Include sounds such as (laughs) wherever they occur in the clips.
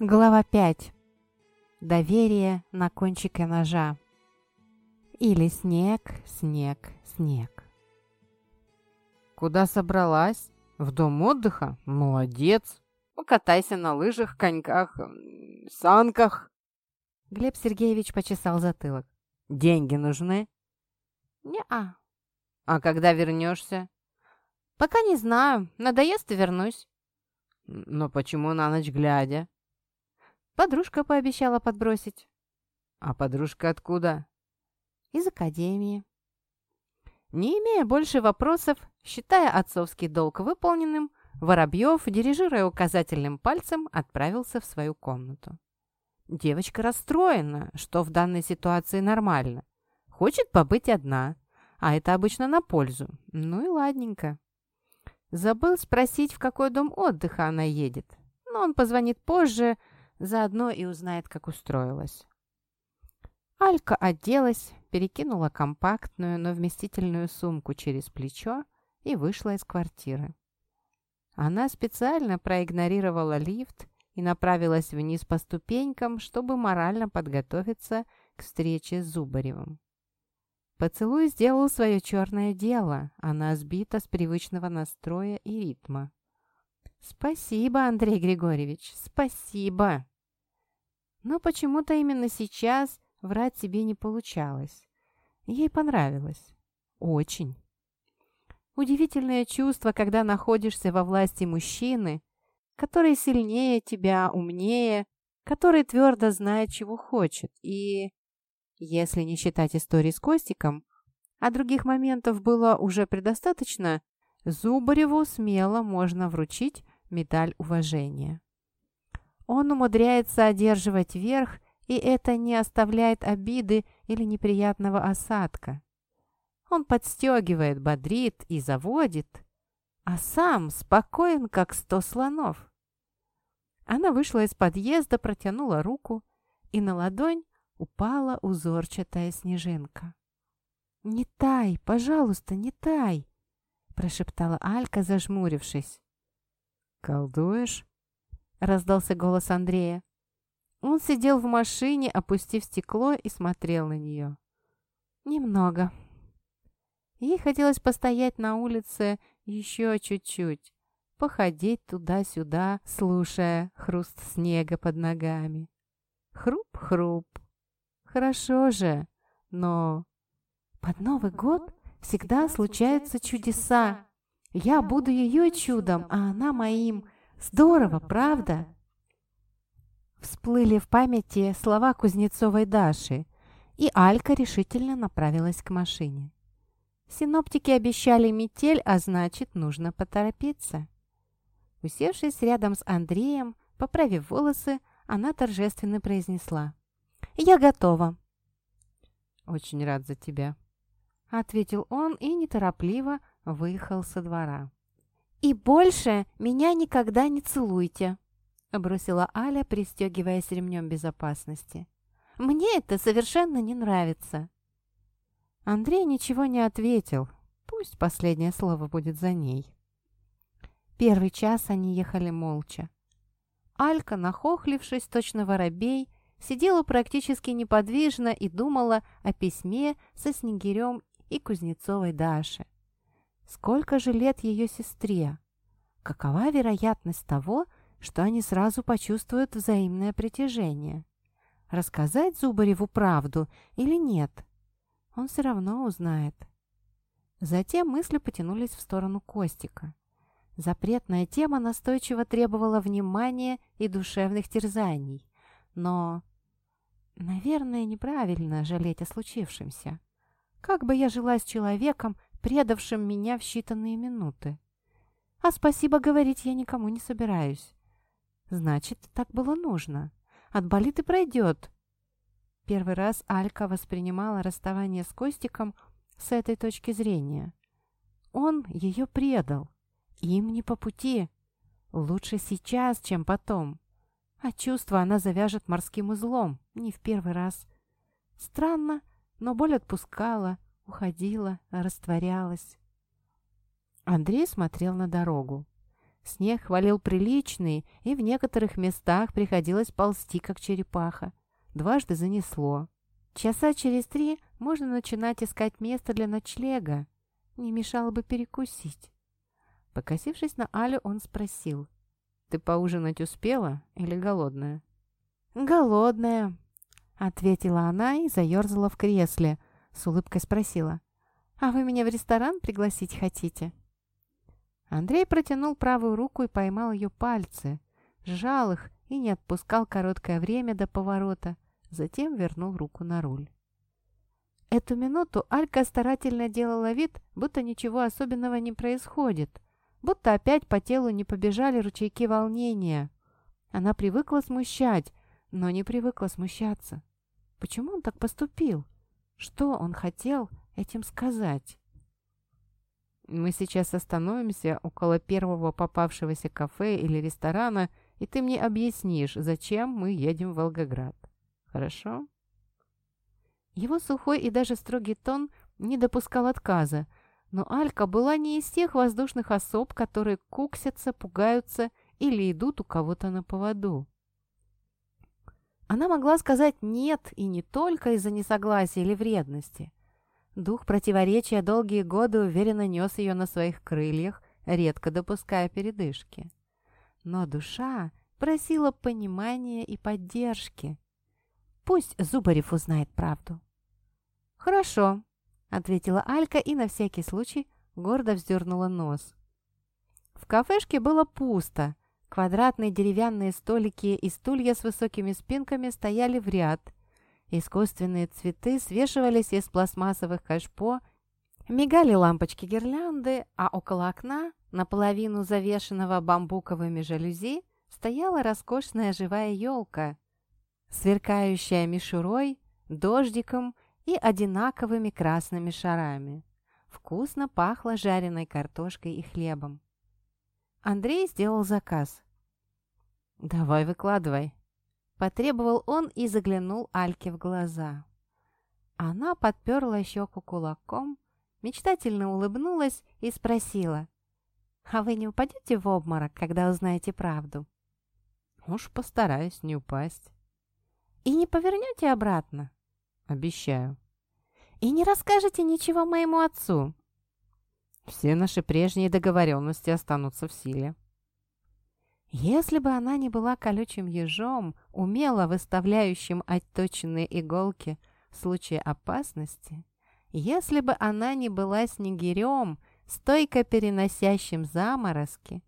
Глава 5. Доверие на кончике ножа. Или снег, снег, снег. Куда собралась? В дом отдыха? Молодец. Покатайся на лыжах, коньках, санках. Глеб Сергеевич почесал затылок. Деньги нужны? Не-а. А когда вернешься? Пока не знаю. Надоест и вернусь. Но почему на ночь глядя? Подружка пообещала подбросить. А подружка откуда? Из академии. Не имея больше вопросов, считая отцовский долг выполненным, Воробьев, дирижируя указательным пальцем, отправился в свою комнату. Девочка расстроена, что в данной ситуации нормально. Хочет побыть одна, а это обычно на пользу. Ну и ладненько. Забыл спросить, в какой дом отдыха она едет. Но он позвонит позже, Заодно и узнает, как устроилась. Алька оделась, перекинула компактную, но вместительную сумку через плечо и вышла из квартиры. Она специально проигнорировала лифт и направилась вниз по ступенькам, чтобы морально подготовиться к встрече с Зубаревым. Поцелуй сделал свое черное дело, она сбита с привычного настроя и ритма. «Спасибо, Андрей Григорьевич, спасибо!» Но почему-то именно сейчас врать себе не получалось. Ей понравилось. Очень. Удивительное чувство, когда находишься во власти мужчины, который сильнее тебя, умнее, который твердо знает, чего хочет. И, если не считать истории с Костиком, а других моментов было уже предостаточно, Зубареву смело можно вручить медаль уважения. Он умудряется одерживать верх, и это не оставляет обиды или неприятного осадка. Он подстегивает, бодрит и заводит, а сам спокоен, как сто слонов. Она вышла из подъезда, протянула руку, и на ладонь упала узорчатая снежинка. «Не тай, пожалуйста, не тай!» прошептала Алька, зажмурившись. «Колдуешь?» — раздался голос Андрея. Он сидел в машине, опустив стекло и смотрел на нее. «Немного». Ей хотелось постоять на улице еще чуть-чуть, походить туда-сюда, слушая хруст снега под ногами. Хруп-хруп. Хорошо же, но... Под Новый год всегда случаются чудеса. Я буду ее чудом, а она моим. Здорово, правда?» Всплыли в памяти слова Кузнецовой Даши, и Алька решительно направилась к машине. Синоптики обещали метель, а значит, нужно поторопиться. Усевшись рядом с Андреем, поправив волосы, она торжественно произнесла. «Я готова». «Очень рад за тебя», — ответил он и неторопливо выехал со двора. «И больше меня никогда не целуйте», — бросила Аля, пристегиваясь ремнем безопасности. «Мне это совершенно не нравится». Андрей ничего не ответил. Пусть последнее слово будет за ней. Первый час они ехали молча. Алька, нахохлившись, точно воробей, сидела практически неподвижно и думала о письме со Снегирем и Кузнецовой Даше. Сколько же лет ее сестре? Какова вероятность того, что они сразу почувствуют взаимное притяжение? Рассказать Зубареву правду или нет? Он все равно узнает. Затем мысли потянулись в сторону Костика. Запретная тема настойчиво требовала внимания и душевных терзаний. Но, наверное, неправильно жалеть о случившемся. Как бы я жила с человеком, предавшим меня в считанные минуты. А спасибо говорить я никому не собираюсь. Значит, так было нужно. Отболит и пройдет. Первый раз Алька воспринимала расставание с Костиком с этой точки зрения. Он ее предал. Им не по пути. Лучше сейчас, чем потом. А чувства она завяжет морским узлом, не в первый раз. Странно, но боль отпускала, уходила, растворялась. Андрей смотрел на дорогу. Снег валил приличный, и в некоторых местах приходилось ползти, как черепаха. Дважды занесло. Часа через три можно начинать искать место для ночлега. Не мешало бы перекусить. Покосившись на Алю, он спросил. «Ты поужинать успела или голодная?» «Голодная», — ответила она и заерзала в кресле. С улыбкой спросила. «А вы меня в ресторан пригласить хотите?» Андрей протянул правую руку и поймал ее пальцы, сжал их и не отпускал короткое время до поворота, затем вернул руку на руль. Эту минуту Алька старательно делала вид, будто ничего особенного не происходит, будто опять по телу не побежали ручейки волнения. Она привыкла смущать, но не привыкла смущаться. Почему он так поступил? Что он хотел этим сказать? Мы сейчас остановимся около первого попавшегося кафе или ресторана, и ты мне объяснишь, зачем мы едем в Волгоград. Хорошо?» Его сухой и даже строгий тон не допускал отказа, но Алька была не из тех воздушных особ, которые куксятся, пугаются или идут у кого-то на поводу. Она могла сказать «нет» и не только из-за несогласия или вредности. Дух противоречия долгие годы уверенно нес ее на своих крыльях, редко допуская передышки. Но душа просила понимания и поддержки. Пусть Зубарев узнает правду. «Хорошо», — ответила Алька и на всякий случай гордо вздернула нос. В кафешке было пусто. Квадратные деревянные столики и стулья с высокими спинками стояли в ряд — Искусственные цветы свешивались из пластмассовых кашпо, мигали лампочки гирлянды, а около окна, наполовину завешенного бамбуковыми жалюзи, стояла роскошная живая елка, сверкающая мишурой, дождиком и одинаковыми красными шарами. Вкусно пахло жареной картошкой и хлебом. Андрей сделал заказ. «Давай выкладывай», Потребовал он и заглянул Альке в глаза. Она подперла щеку кулаком, мечтательно улыбнулась и спросила, «А вы не упадете в обморок, когда узнаете правду?» «Уж постараюсь не упасть». «И не повернете обратно?» «Обещаю». «И не расскажете ничего моему отцу?» «Все наши прежние договоренности останутся в силе». Если бы она не была колючим ежом, умело выставляющим отточенные иголки в случае опасности, если бы она не была снегирем, стойко переносящим заморозки,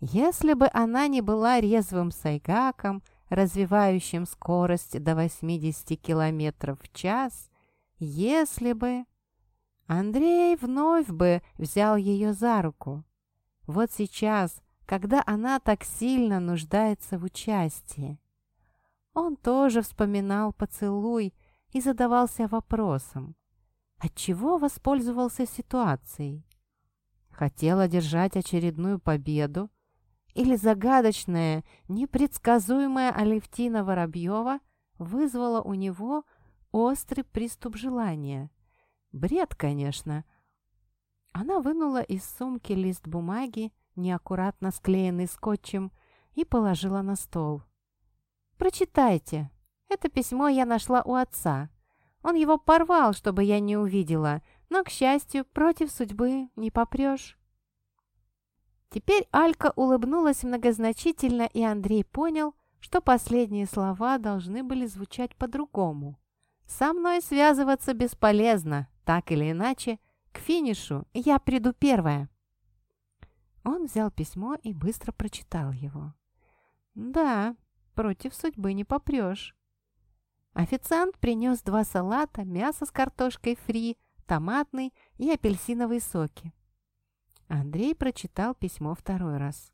если бы она не была резвым сайгаком, развивающим скорость до 80 км в час, если бы... Андрей вновь бы взял ее за руку. Вот сейчас, когда она так сильно нуждается в участии. Он тоже вспоминал поцелуй и задавался вопросом, отчего воспользовался ситуацией. Хотел одержать очередную победу или загадочная, непредсказуемая Алевтина Воробьева вызвала у него острый приступ желания. Бред, конечно. Она вынула из сумки лист бумаги неаккуратно склеенный скотчем, и положила на стол. «Прочитайте. Это письмо я нашла у отца. Он его порвал, чтобы я не увидела, но, к счастью, против судьбы не попрешь». Теперь Алька улыбнулась многозначительно, и Андрей понял, что последние слова должны были звучать по-другому. «Со мной связываться бесполезно, так или иначе, к финишу я приду первая». Он взял письмо и быстро прочитал его. «Да, против судьбы не попрешь». Официант принес два салата, мясо с картошкой фри, томатный и апельсиновые соки. Андрей прочитал письмо второй раз.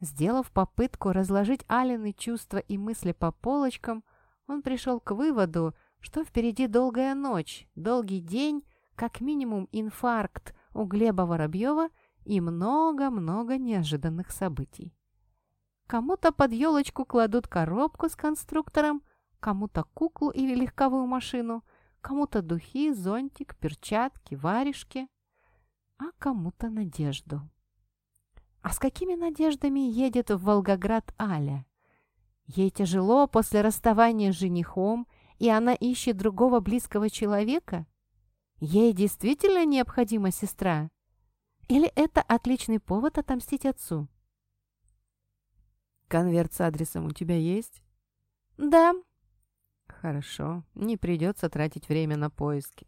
Сделав попытку разложить Алины чувства и мысли по полочкам, он пришел к выводу, что впереди долгая ночь, долгий день, как минимум инфаркт у Глеба Воробьева – и много-много неожиданных событий. Кому-то под елочку кладут коробку с конструктором, кому-то куклу или легковую машину, кому-то духи, зонтик, перчатки, варежки, а кому-то надежду. А с какими надеждами едет в Волгоград Аля? Ей тяжело после расставания с женихом, и она ищет другого близкого человека? Ей действительно необходима сестра? Или это отличный повод отомстить отцу? «Конверт с адресом у тебя есть?» «Да». «Хорошо, не придется тратить время на поиски».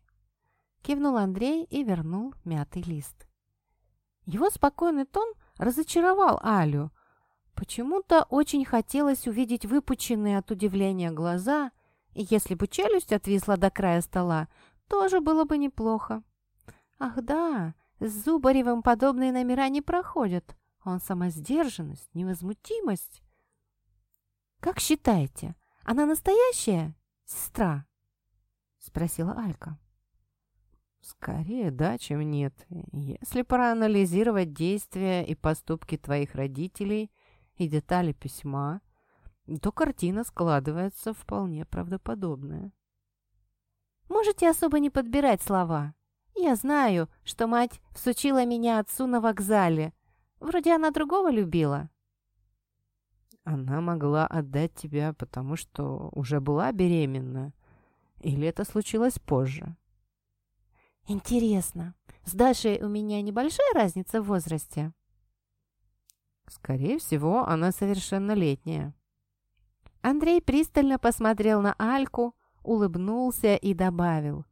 Кивнул Андрей и вернул мятый лист. Его спокойный тон разочаровал Алю. Почему-то очень хотелось увидеть выпученные от удивления глаза, если бы челюсть отвисла до края стола, тоже было бы неплохо. Ах да, с Зубаревым подобные номера не проходят. Он самосдержанность, невозмутимость. «Как считаете, она настоящая сестра?» — спросила Алька. «Скорее да, чем нет. Если проанализировать действия и поступки твоих родителей и детали письма, то картина складывается вполне правдоподобная». «Можете особо не подбирать слова. Я знаю, что мать всучила меня отцу на вокзале. Вроде она другого любила». «Она могла отдать тебя, потому что уже была беременна? Или это случилось позже?» «Интересно, с Дашей у меня небольшая разница в возрасте?» «Скорее всего, она совершеннолетняя». Андрей пристально посмотрел на Альку, улыбнулся и добавил.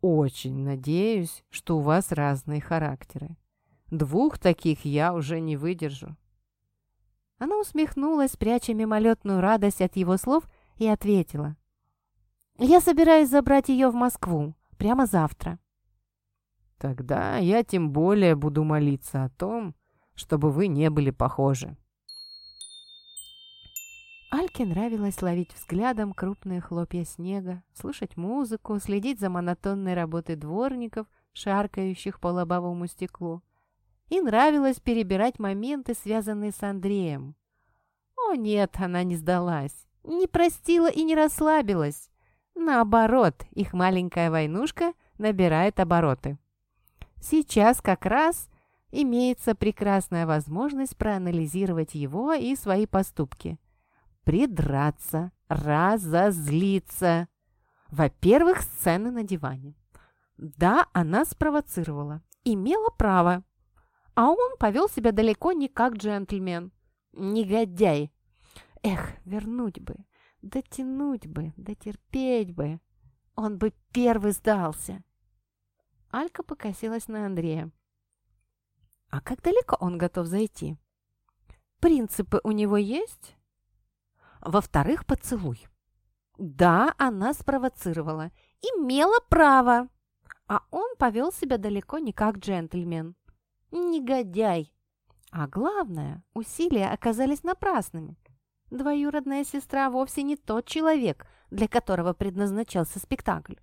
«Очень надеюсь, что у вас разные характеры. Двух таких я уже не выдержу». Она усмехнулась, пряча мимолетную радость от его слов, и ответила. «Я собираюсь забрать ее в Москву прямо завтра». «Тогда я тем более буду молиться о том, чтобы вы не были похожи». Альке нравилось ловить взглядом крупные хлопья снега, слушать музыку, следить за монотонной работой дворников, шаркающих по лобовому стеклу. И нравилось перебирать моменты, связанные с Андреем. О нет, она не сдалась, не простила и не расслабилась. Наоборот, их маленькая войнушка набирает обороты. Сейчас как раз имеется прекрасная возможность проанализировать его и свои поступки. Придраться, разозлиться. Во-первых, сцены на диване. Да, она спровоцировала, имела право. А он повел себя далеко не как джентльмен. Негодяй. Эх, вернуть бы, дотянуть бы, дотерпеть бы. Он бы первый сдался. Алька покосилась на Андрея. А как далеко он готов зайти? Принципы у него есть? Во-вторых, поцелуй. Да, она спровоцировала. Имела право. А он повел себя далеко не как джентльмен. Негодяй! А главное, усилия оказались напрасными. Двоюродная сестра вовсе не тот человек, для которого предназначался спектакль.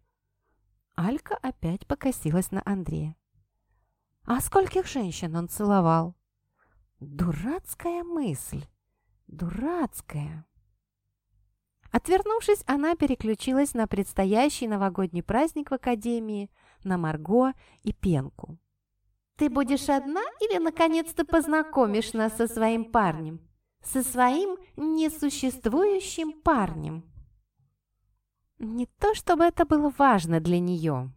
Алька опять покосилась на Андрея. А скольких женщин он целовал? Дурацкая мысль. Дурацкая. Отвернувшись, она переключилась на предстоящий новогодний праздник в Академии, на Марго и Пенку. Ты будешь одна или наконец-то познакомишь нас со своим парнем? Со своим несуществующим парнем?» Не то чтобы это было важно для нее.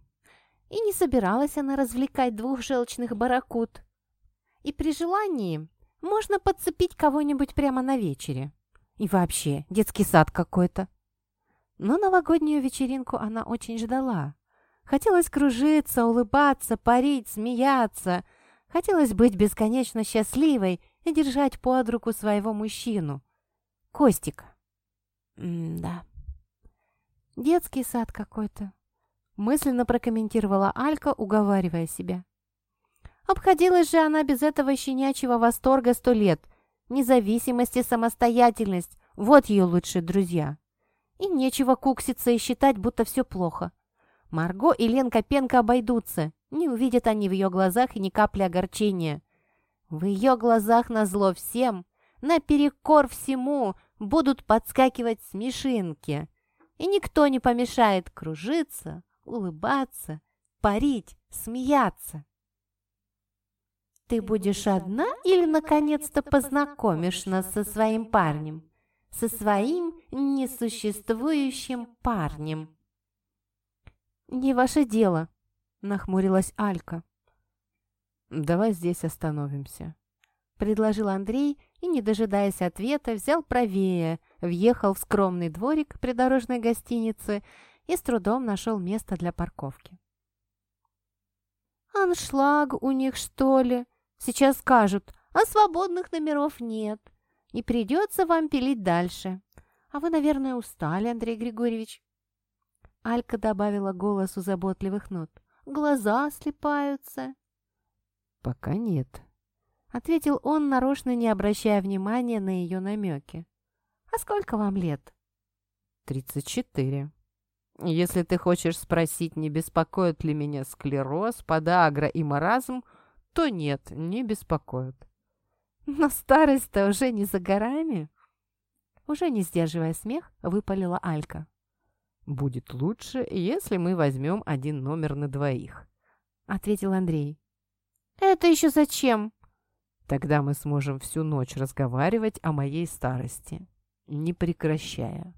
И не собиралась она развлекать двух желчных баракут. И при желании можно подцепить кого-нибудь прямо на вечере. И вообще, детский сад какой-то. Но новогоднюю вечеринку она очень ждала. Хотелось кружиться, улыбаться, парить, смеяться. Хотелось быть бесконечно счастливой и держать под руку своего мужчину. Костика. М-да. Детский сад какой-то. Мысленно прокомментировала Алька, уговаривая себя. Обходилась же она без этого щенячьего восторга сто лет. Независимость и самостоятельность – вот ее лучшие друзья. И нечего кукситься и считать, будто все плохо. Марго и Ленка Пенко обойдутся. Не увидят они в ее глазах и ни капли огорчения. В ее глазах назло всем, наперекор всему, будут подскакивать смешинки. И никто не помешает кружиться, улыбаться, парить, смеяться. Ты будешь одна или наконец-то познакомишь нас со своим парнем? Со своим несуществующим парнем?» «Не ваше дело», — нахмурилась Алька. «Давай здесь остановимся», — предложил Андрей и, не дожидаясь ответа, взял правее, въехал в скромный дворик придорожной гостиницы и с трудом нашел место для парковки. «Аншлаг у них, что ли? Сейчас скажут, а свободных номеров нет, и придется вам пилить дальше. А вы, наверное, устали, Андрей Григорьевич?» Алька добавила голосу заботливых нот. «Глаза слепаются». «Пока нет», — ответил он, нарочно не обращая внимания на ее намеки. «А сколько вам лет?» «Тридцать четыре. Если ты хочешь спросить, не беспокоит ли меня склероз, подагра и маразм, то нет, не беспокоит». «Но старость-то уже не за горами?» Уже не сдерживая смех, выпалила Алька. «Будет лучше, если мы возьмем один номер на двоих», — ответил Андрей. «Это еще зачем?» «Тогда мы сможем всю ночь разговаривать о моей старости, не прекращая».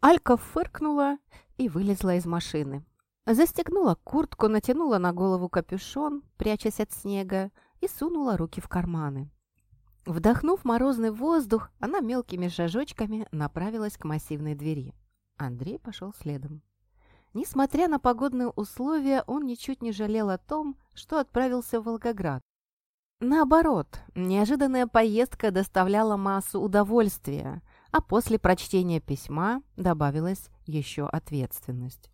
Алька фыркнула и вылезла из машины. Застегнула куртку, натянула на голову капюшон, прячась от снега, и сунула руки в карманы. Вдохнув морозный воздух, она мелкими шажочками направилась к массивной двери. Андрей пошел следом. Несмотря на погодные условия, он ничуть не жалел о том, что отправился в Волгоград. Наоборот, неожиданная поездка доставляла массу удовольствия, а после прочтения письма добавилась еще ответственность.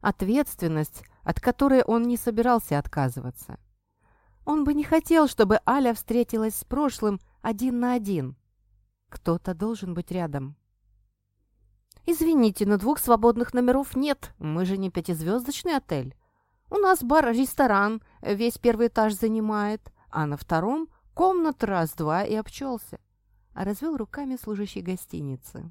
Ответственность, от которой он не собирался отказываться. Он бы не хотел, чтобы Аля встретилась с прошлым один на один. Кто-то должен быть рядом. «Извините, но двух свободных номеров нет. Мы же не пятизвездочный отель. У нас бар-ресторан, весь первый этаж занимает, а на втором комнат раз-два и обчелся». Развел руками служащий гостиницы.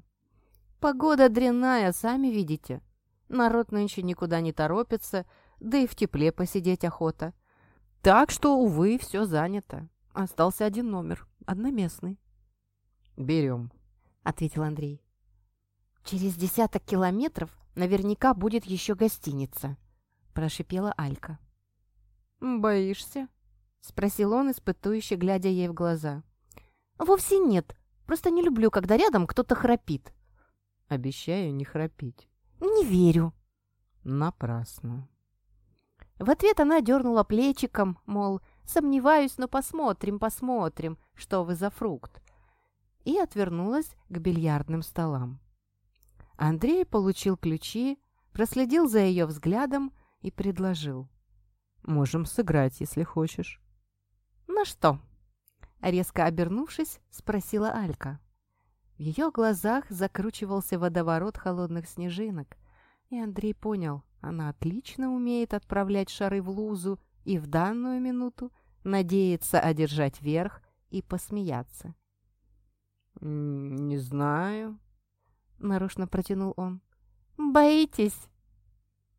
«Погода дрянная, сами видите. Народ нынче никуда не торопится, да и в тепле посидеть охота. Так что, увы, все занято. Остался один номер, одноместный». «Берем», — ответил Андрей. «Через десяток километров наверняка будет еще гостиница», – прошипела Алька. «Боишься?» – спросил он, испытующе глядя ей в глаза. «Вовсе нет. Просто не люблю, когда рядом кто-то храпит». «Обещаю не храпить». «Не верю». «Напрасно». В ответ она дернула плечиком, мол, сомневаюсь, но посмотрим, посмотрим, что вы за фрукт, и отвернулась к бильярдным столам. Андрей получил ключи, проследил за ее взглядом и предложил. «Можем сыграть, если хочешь». «На что?» Резко обернувшись, спросила Алька. В ее глазах закручивался водоворот холодных снежинок, и Андрей понял, она отлично умеет отправлять шары в лузу и в данную минуту надеется одержать верх и посмеяться. «Не знаю», — нарочно протянул он. «Боитесь?»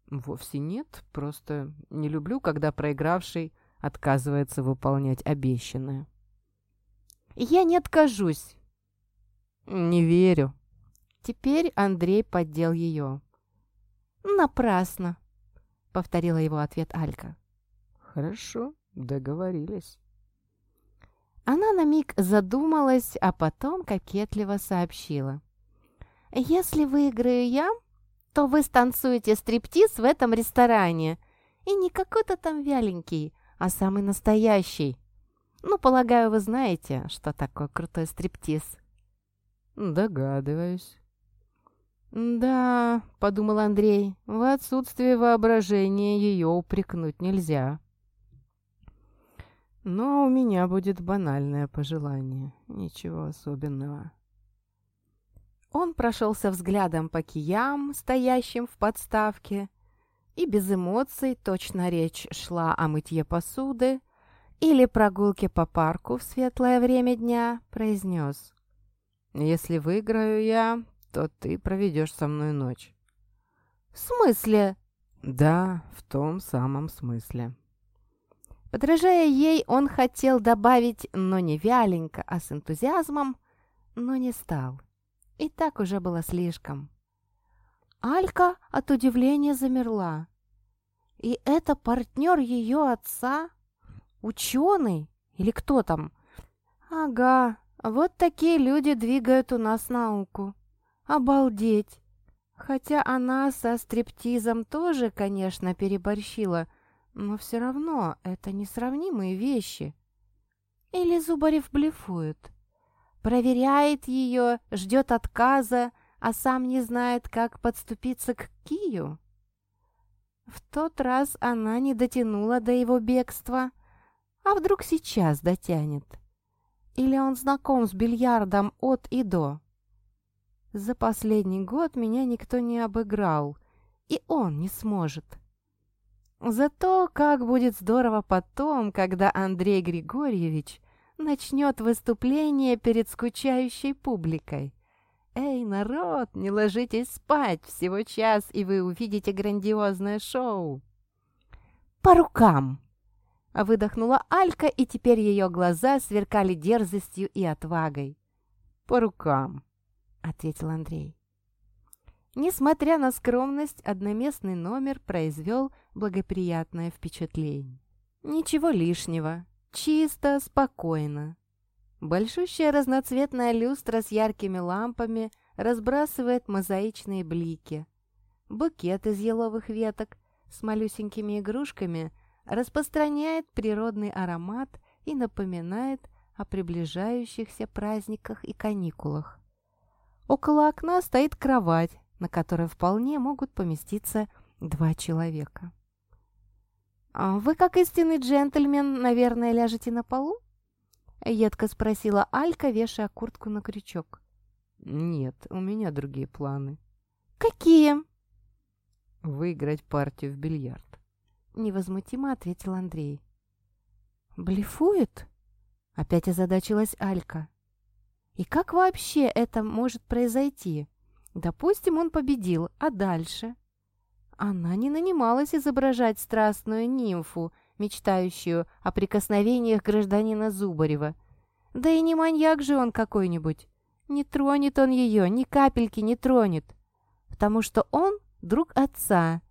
«Вовсе нет, просто не люблю, когда проигравший отказывается выполнять обещанное». «Я не откажусь». «Не верю». Теперь Андрей поддел ее. «Напрасно», — повторила его ответ Алька. «Хорошо, договорились». Она на миг задумалась, а потом кокетливо сообщила. «Если выиграю я, то вы станцуете стриптиз в этом ресторане. И не какой-то там вяленький, а самый настоящий. Ну, полагаю, вы знаете, что такое крутой стриптиз». «Догадываюсь». «Да», — подумал Андрей, — «в отсутствии воображения ее упрекнуть нельзя». «Но у меня будет банальное пожелание, ничего особенного». Он прошелся взглядом по киям, стоящим в подставке, и без эмоций точно речь шла о мытье посуды или прогулке по парку в светлое время дня, произнес. «Если выиграю я, то ты проведешь со мной ночь». «В смысле?» «Да, в том самом смысле». Подражая ей, он хотел добавить, но не вяленько, а с энтузиазмом, но не стал. И так уже было слишком. Алька от удивления замерла. И это партнер ее отца? Ученый? Или кто там? Ага, вот такие люди двигают у нас науку. Обалдеть! Хотя она со стриптизом тоже, конечно, переборщила, но все равно это несравнимые вещи. Или Зубарев блефует. Проверяет ее, ждет отказа, а сам не знает, как подступиться к Кию. В тот раз она не дотянула до его бегства, а вдруг сейчас дотянет? Или он знаком с бильярдом от и до? За последний год меня никто не обыграл, и он не сможет. Зато как будет здорово потом, когда Андрей Григорьевич начнет выступление перед скучающей публикой. «Эй, народ, не ложитесь спать, всего час, и вы увидите грандиозное шоу!» «По рукам!» Выдохнула Алька, и теперь ее глаза сверкали дерзостью и отвагой. «По рукам!» — ответил Андрей. Несмотря на скромность, одноместный номер произвел благоприятное впечатление. Ничего лишнего, чисто, спокойно. Большущая разноцветная люстра с яркими лампами разбрасывает мозаичные блики. Букет из еловых веток с малюсенькими игрушками распространяет природный аромат и напоминает о приближающихся праздниках и каникулах. Около окна стоит кровать, на которой вполне могут поместиться два человека. «А «Вы, как истинный джентльмен, наверное, ляжете на полу?» — едко спросила Алька, вешая куртку на крючок. «Нет, у меня другие планы». «Какие?» «Выиграть партию в бильярд», — невозмутимо ответил Андрей. «Блефует?» — опять озадачилась Алька. И как вообще это может произойти? Допустим, он победил, а дальше? Она не нанималась изображать страстную нимфу, мечтающую о прикосновениях гражданина Зубарева. Да и не маньяк же он какой-нибудь. Не тронет он ее, ни капельки не тронет. Потому что он друг отца,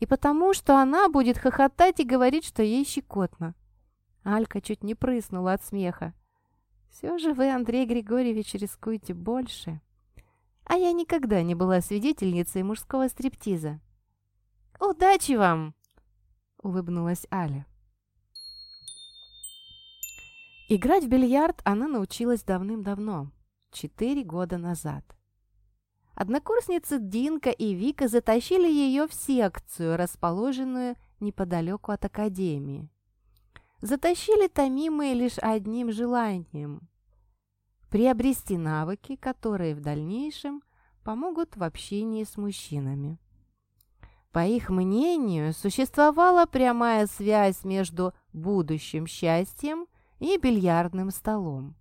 и потому что она будет хохотать и говорить, что ей щекотно. Алька чуть не прыснула от смеха. Все же вы, Андрей Григорьевич, рискуете больше. А я никогда не была свидетельницей мужского стриптиза. «Удачи вам!» — улыбнулась Аля. Играть в бильярд она научилась давным-давно, четыре года назад. Однокурсницы Динка и Вика затащили ее в секцию, расположенную неподалеку от академии затащили томимые лишь одним желанием – приобрести навыки, которые в дальнейшем помогут в общении с мужчинами. По их мнению, существовала прямая связь между будущим счастьем и бильярдным столом.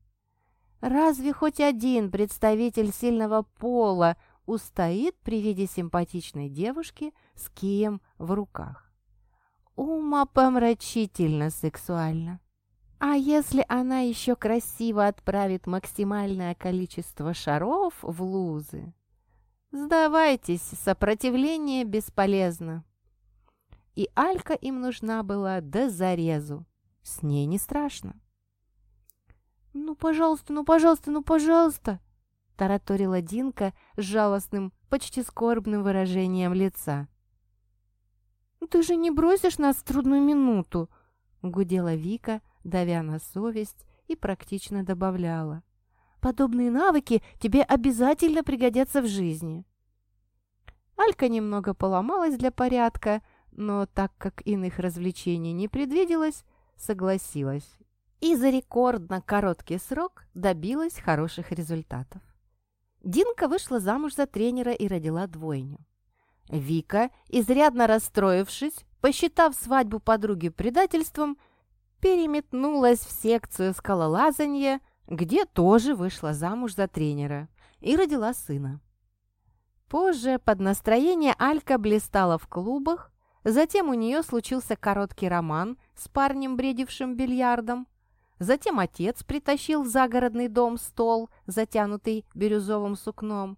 Разве хоть один представитель сильного пола устоит при виде симпатичной девушки с кием в руках? умопомрачительно сексуально. А если она еще красиво отправит максимальное количество шаров в лузы? Сдавайтесь, сопротивление бесполезно. И Алька им нужна была до зарезу. С ней не страшно. «Ну, пожалуйста, ну, пожалуйста, ну, пожалуйста!» Тараторила Динка с жалостным, почти скорбным выражением лица. «Ты же не бросишь нас в трудную минуту!» — гудела Вика, давя на совесть, и практично добавляла. «Подобные навыки тебе обязательно пригодятся в жизни!» Алька немного поломалась для порядка, но так как иных развлечений не предвиделось, согласилась и за рекордно короткий срок добилась хороших результатов. Динка вышла замуж за тренера и родила двойню. Вика, изрядно расстроившись, посчитав свадьбу подруги предательством, переметнулась в секцию скалолазания, где тоже вышла замуж за тренера и родила сына. Позже под настроение Алька блистала в клубах, затем у нее случился короткий роман с парнем, бредившим бильярдом. Затем отец притащил в загородный дом стол, затянутый бирюзовым сукном,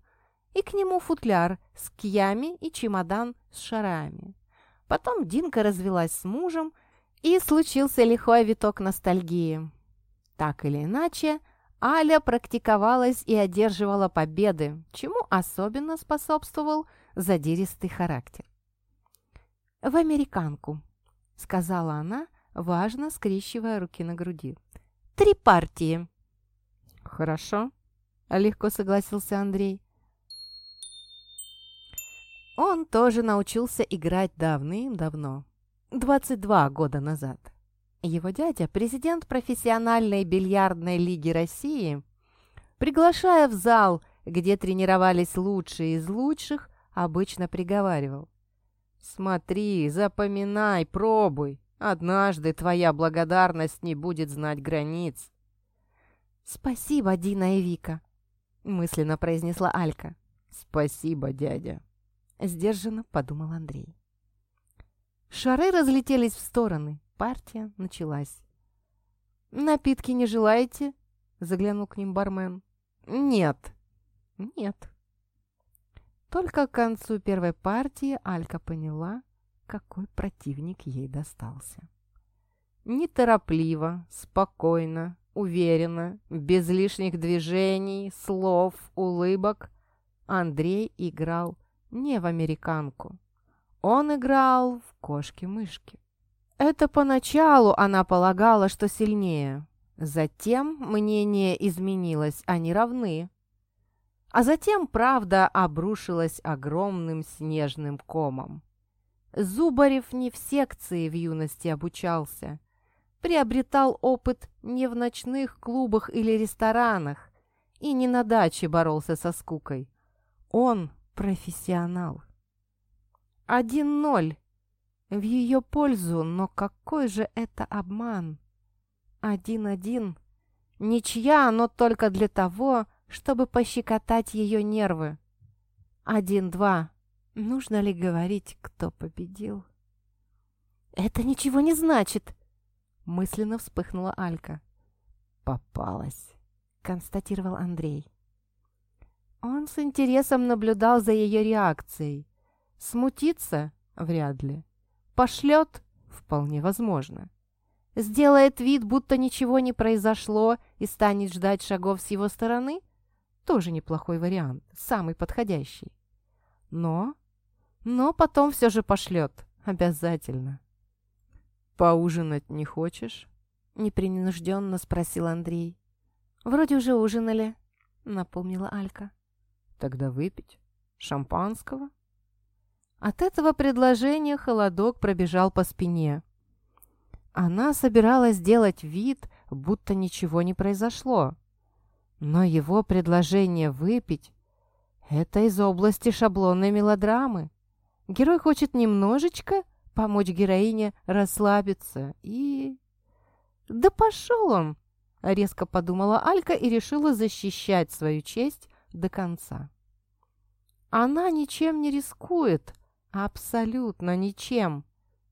и к нему футляр с киями и чемодан с шарами. Потом Динка развелась с мужем, и случился лихой виток ностальгии. Так или иначе, Аля практиковалась и одерживала победы, чему особенно способствовал задиристый характер. «В американку», — сказала она, важно скрещивая руки на груди. «Три партии». «Хорошо», — легко согласился Андрей. Он тоже научился играть давным-давно, 22 года назад. Его дядя, президент профессиональной бильярдной лиги России, приглашая в зал, где тренировались лучшие из лучших, обычно приговаривал. «Смотри, запоминай, пробуй. Однажды твоя благодарность не будет знать границ». «Спасибо, Дина и Вика», — мысленно произнесла Алька. «Спасибо, дядя». Сдержанно подумал Андрей. Шары разлетелись в стороны. Партия началась. «Напитки не желаете?» — заглянул к ним бармен. «Нет». «Нет». Только к концу первой партии Алька поняла, какой противник ей достался. Неторопливо, спокойно, уверенно, без лишних движений, слов, улыбок Андрей играл не в американку. Он играл в кошки-мышки. Это поначалу она полагала, что сильнее. Затем мнение изменилось, они равны. А затем правда обрушилась огромным снежным комом. Зубарев не в секции в юности обучался. Приобретал опыт не в ночных клубах или ресторанах и не на даче боролся со скукой. Он профессионал. Один ноль в ее пользу, но какой же это обман? Один-один. Ничья, но только для того, чтобы пощекотать ее нервы. Один-два. Нужно ли говорить, кто победил? «Это ничего не значит!» Мысленно вспыхнула Алька. «Попалась», — констатировал Андрей. Он с интересом наблюдал за ее реакцией. Смутиться? Вряд ли. Пошлет? Вполне возможно. Сделает вид, будто ничего не произошло и станет ждать шагов с его стороны? Тоже неплохой вариант, самый подходящий. Но... Но потом все же пошлет. Обязательно. «Поужинать не хочешь?» — непринужденно спросил Андрей. «Вроде уже ужинали», — напомнила Алька. Тогда выпить? Шампанского? От этого предложения холодок пробежал по спине. Она собиралась сделать вид, будто ничего не произошло. Но его предложение выпить — это из области шаблонной мелодрамы. Герой хочет немножечко помочь героине расслабиться и... «Да пошел он!» — резко подумала Алька и решила защищать свою честь до конца. Она ничем не рискует, абсолютно ничем.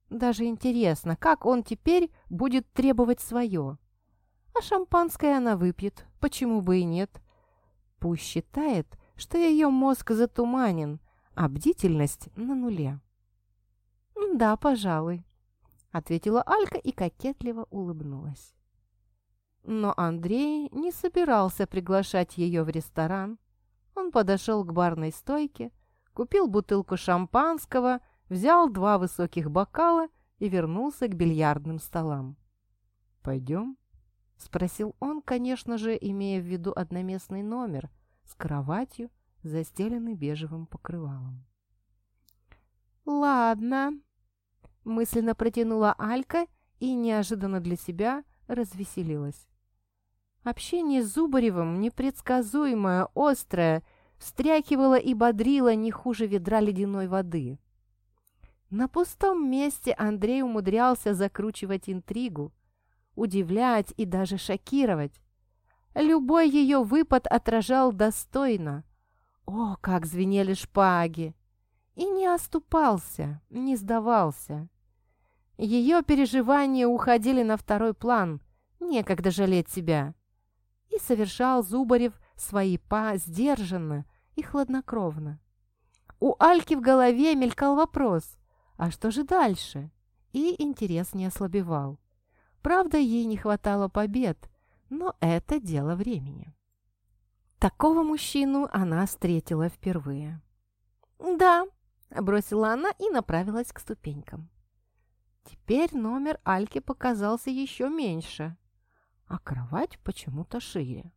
Даже интересно, как он теперь будет требовать свое. А шампанское она выпьет, почему бы и нет. Пусть считает, что ее мозг затуманен, а бдительность на нуле. «Да, пожалуй», — ответила Алька и кокетливо улыбнулась. Но Андрей не собирался приглашать ее в ресторан, он подошел к барной стойке, купил бутылку шампанского, взял два высоких бокала и вернулся к бильярдным столам. «Пойдем?» — спросил он, конечно же, имея в виду одноместный номер с кроватью, застеленной бежевым покрывалом. «Ладно», — мысленно протянула Алька и неожиданно для себя развеселилась. Общение с Зубаревым, непредсказуемое, острое, встряхивало и бодрило не хуже ведра ледяной воды. На пустом месте Андрей умудрялся закручивать интригу, удивлять и даже шокировать. Любой ее выпад отражал достойно. О, как звенели шпаги! И не оступался, не сдавался. Ее переживания уходили на второй план, некогда жалеть себя. И совершал Зубарев свои па сдержанно и хладнокровно. У Альки в голове мелькал вопрос, а что же дальше? И интерес не ослабевал. Правда, ей не хватало побед, но это дело времени. Такого мужчину она встретила впервые. «Да», — бросила она и направилась к ступенькам. Теперь номер Альки показался еще меньше, а кровать почему-то шире.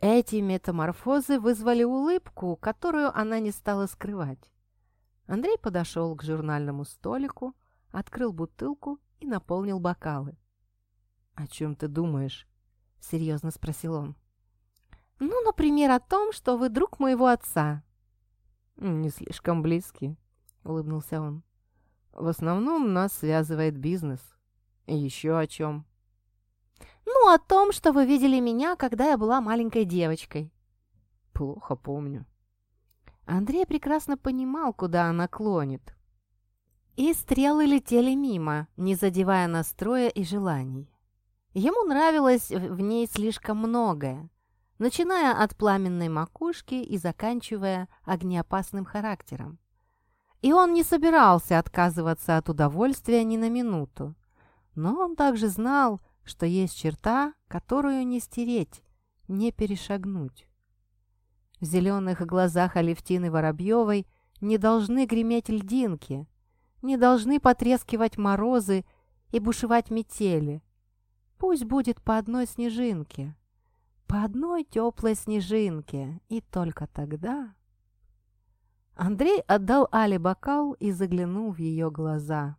Эти метаморфозы вызвали улыбку, которую она не стала скрывать. Андрей подошел к журнальному столику, открыл бутылку и наполнил бокалы. «О чем ты думаешь?» — серьезно спросил он. «Ну, например, о том, что вы друг моего отца». «Не слишком близкий», — улыбнулся он. В основном нас связывает бизнес. И еще о чем? Ну, о том, что вы видели меня, когда я была маленькой девочкой. Плохо помню. Андрей прекрасно понимал, куда она клонит. И стрелы летели мимо, не задевая настроя и желаний. Ему нравилось в ней слишком многое, начиная от пламенной макушки и заканчивая огнеопасным характером. И он не собирался отказываться от удовольствия ни на минуту. Но он также знал, что есть черта, которую не стереть, не перешагнуть. В зеленых глазах Алевтины Воробьевой не должны греметь льдинки, не должны потрескивать морозы и бушевать метели. Пусть будет по одной снежинке, по одной теплой снежинке, и только тогда... Андрей отдал Але бокал и заглянул в ее глаза.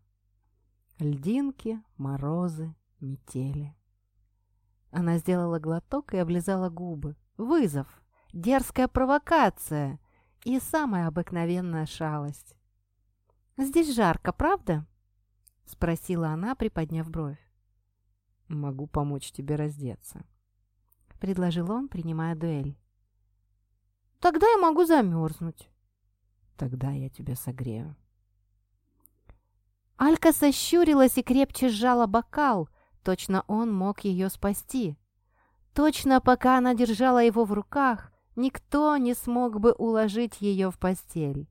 Льдинки, морозы, метели. Она сделала глоток и облизала губы. Вызов, дерзкая провокация и самая обыкновенная шалость. «Здесь жарко, правда?» — спросила она, приподняв бровь. «Могу помочь тебе раздеться», — предложил он, принимая дуэль. «Тогда я могу замерзнуть». Тогда я тебя согрею. Алька сощурилась и крепче сжала бокал. Точно он мог ее спасти. Точно пока она держала его в руках, никто не смог бы уложить ее в постель.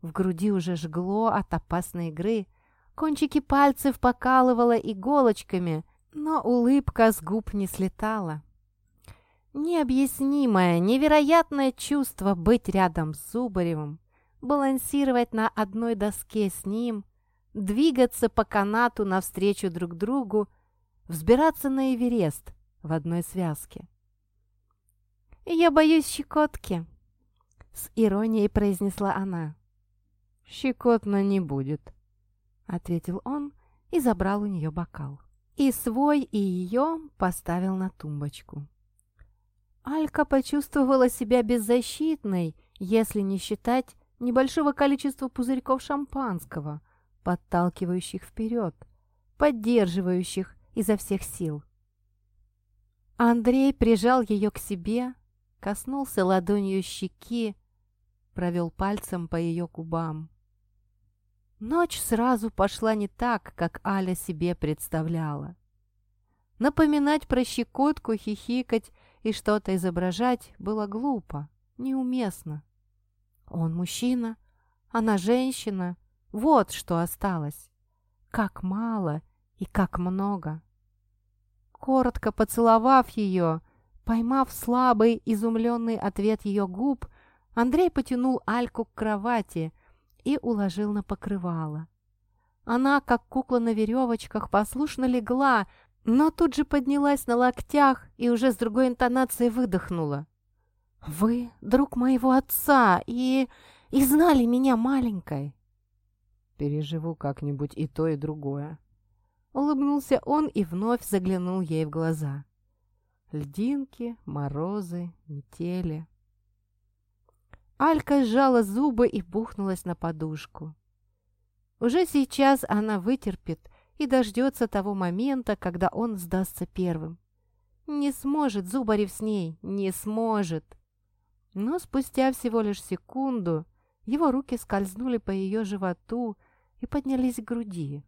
В груди уже жгло от опасной игры. Кончики пальцев покалывало иголочками, но улыбка с губ не слетала. Необъяснимое, невероятное чувство быть рядом с Зубаревым, балансировать на одной доске с ним, двигаться по канату навстречу друг другу, взбираться на Эверест в одной связке. «Я боюсь щекотки», — с иронией произнесла она. «Щекотно не будет», — ответил он и забрал у нее бокал. И свой, и ее поставил на тумбочку. Алька почувствовала себя беззащитной, если не считать небольшого количества пузырьков шампанского, подталкивающих вперед, поддерживающих изо всех сил. Андрей прижал ее к себе, коснулся ладонью щеки, провел пальцем по ее губам. Ночь сразу пошла не так, как Аля себе представляла. Напоминать про щекотку, хихикать и что-то изображать было глупо, неуместно. Он мужчина, она женщина. Вот что осталось. Как мало и как много. Коротко поцеловав ее, поймав слабый, изумленный ответ ее губ, Андрей потянул Альку к кровати и уложил на покрывало. Она, как кукла на веревочках, послушно легла, но тут же поднялась на локтях и уже с другой интонацией выдохнула. «Вы друг моего отца и... и знали меня маленькой». «Переживу как-нибудь и то, и другое». Улыбнулся он и вновь заглянул ей в глаза. Льдинки, морозы, метели. Алька сжала зубы и бухнулась на подушку. Уже сейчас она вытерпит и дождется того момента, когда он сдастся первым. Не сможет Зубарев с ней, не сможет. Но спустя всего лишь секунду его руки скользнули по ее животу и поднялись к груди.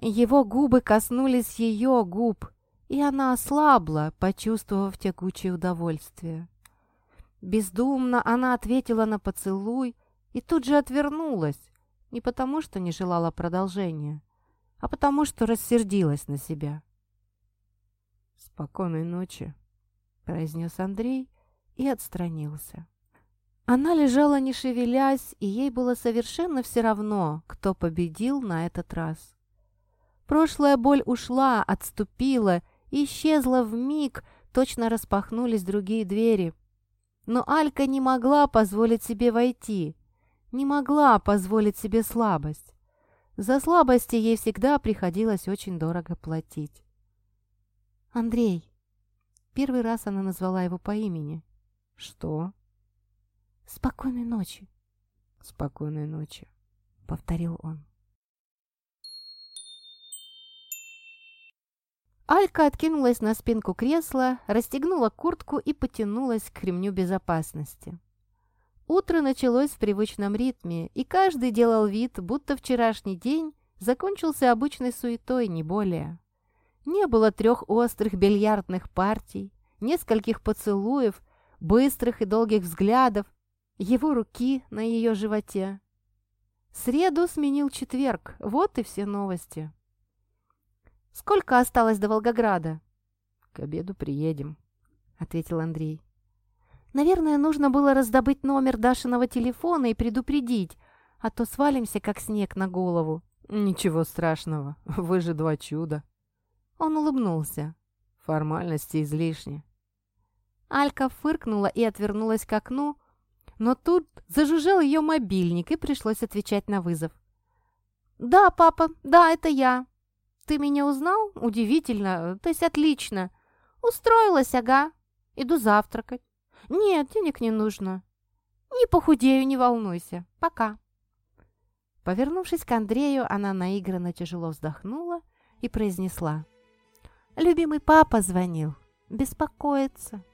Его губы коснулись ее губ, и она ослабла, почувствовав текучее удовольствие. Бездумно она ответила на поцелуй и тут же отвернулась, не потому что не желала продолжения, а потому что рассердилась на себя. «Спокойной ночи», — произнес Андрей и отстранился. Она лежала не шевелясь, и ей было совершенно все равно, кто победил на этот раз. Прошлая боль ушла, отступила, исчезла в миг, точно распахнулись другие двери. Но Алька не могла позволить себе войти, не могла позволить себе слабость. За слабости ей всегда приходилось очень дорого платить. «Андрей!» Первый раз она назвала его по имени. «Что?» «Спокойной ночи!» «Спокойной ночи!» — повторил он. Алька откинулась на спинку кресла, расстегнула куртку и потянулась к ремню безопасности. Утро началось в привычном ритме, и каждый делал вид, будто вчерашний день закончился обычной суетой, не более. Не было трех острых бильярдных партий, нескольких поцелуев, быстрых и долгих взглядов, его руки на ее животе. Среду сменил четверг, вот и все новости. «Сколько осталось до Волгограда?» «К обеду приедем», — ответил Андрей. «Наверное, нужно было раздобыть номер Дашиного телефона и предупредить, а то свалимся, как снег на голову». «Ничего страшного, (laughs) вы же два чуда». Он улыбнулся. «Формальности излишни». Алька фыркнула и отвернулась к окну, но тут зажужжал ее мобильник, и пришлось отвечать на вызов. «Да, папа, да, это я. Ты меня узнал? Удивительно, то есть отлично. Устроилась, ага. Иду завтракать. Нет, денег не нужно. Не похудею, не волнуйся. Пока». Повернувшись к Андрею, она наигранно тяжело вздохнула и произнесла. «Любимый папа звонил. Беспокоится».